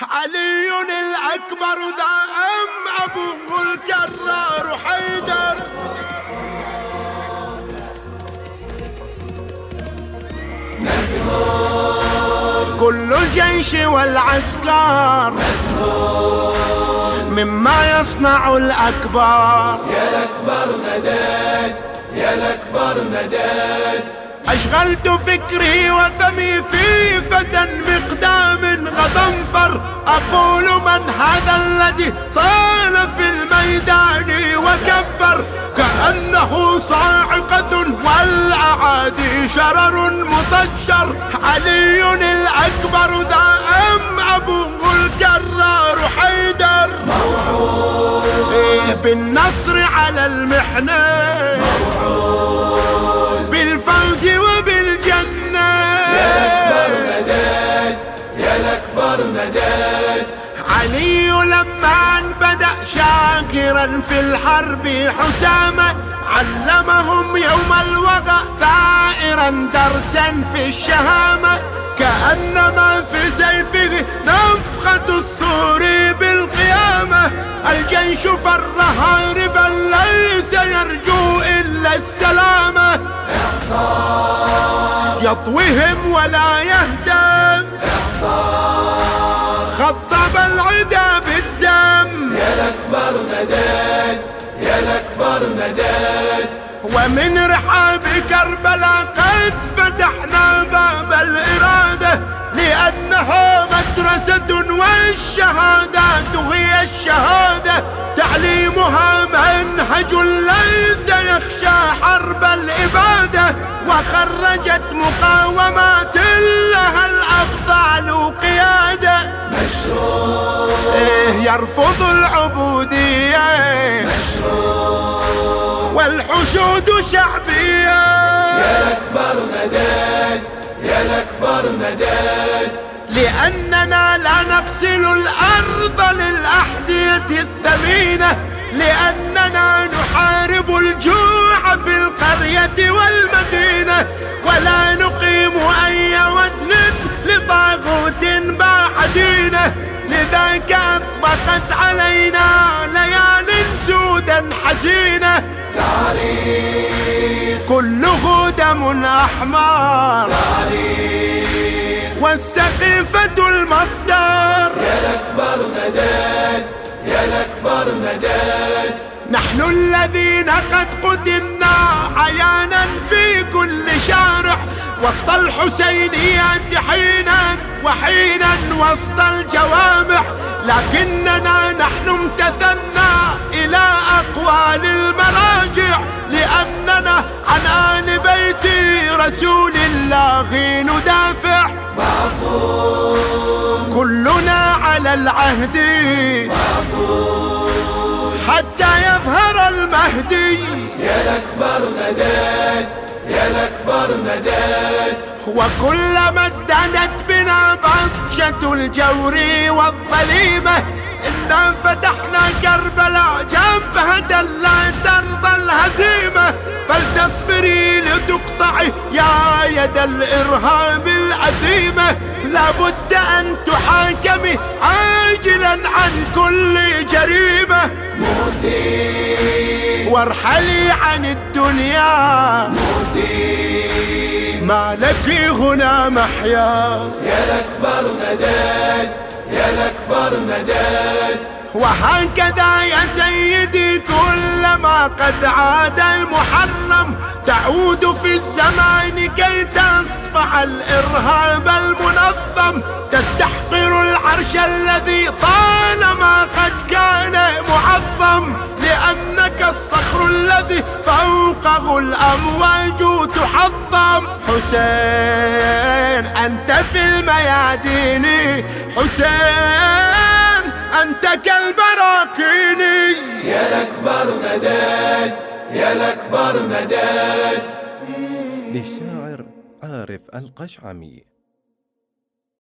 علي الأكبر ذا أبوه الكرار حيدر. كل الجيش والعسكر مما يصنع الأكبر. يا الأكبر مدد يا الأكبر مدد أشغلت فكري وفمي في فتى مقدام غضنفر أقول من هذا الذي صال في الميدان وكبر كأنه صاعقة والأعادي شرر مطشر علي الأكبر ذا أم أبوه الكرار حيدر. موعود بالنصر على المحنة. لما بدأ شاكرا في الحرب حسامة علمهم يوم الوغى ثائرا درسا في الشهامة. كأنما في سيفه نفخة الصور بالقيامة. الجيش فر هاربا ليس يرجو إلا السلامة. إعصار يطويهم ولا يهدم. إعصار خطب العدا الأكبر مدد يا الأكبر مدد. ومن رحاب كربلاء قد فتحنا باب الإرادة لأنها مدرسة والشهادات منهج ليس يخشى حرب الإبادة وخرجت مقاومات لها الأبطال قيادة. مشروع إيه يرفض العبودية. مشروع والحشود شعبية. يا الأكبر مدد يا الأكبر مدد لأننا لا نغسل الأرض للأحذية الثمينة. لأننا نحارب الجوع في القرية والمدينة ولا نقيم أي وزن لطاغوت باع دينه لذاك أطبقت علينا ليال سودا حزينة. تاريخ كله دم أحمر. تاريخ والسقيفة المصدر. يا الأكبر مدد يا الأكبر مدد نحن الذين قد قتلنا عيانا في كل شارع وسط الحسينيات حينا وحينا وسط الجوامع لكننا نحن امتثلنا إلى أقوال المراجع لأننا عن آل بيت رسول الله ندافع. معقول على العهد. حتى يظهر المهدي. يا الأكبر مدد يا الأكبر مدد وكلما ازدادت بنا بطشة الجور والظليمة إنا فتحنا كربلاء جبهة لا ترضى الهزيمة. فلتصبري لتقطعي يا يد الإرهاب العزيمة لابد تحاكمي عاجلا عن كل جريمة. موتي وارحلي عن الدنيا. موتي ما لك هنا محيا. يا الأكبر مدد يا الأكبر مدد وهكذا يا سيدي كلما قد عاد المحرم. تعود في الزمان كي تصفع الإرهاب المنظم تستحقر العرش الذي طالما قد كان معظم لأنك الصخر الذي فوقه الأمواج تحطم. حسين أنت في الميادين. حسين أنت كالبراكين. يا الأكبر مدد. يا الأكبر مدد. للشاعر عارف القشعمي.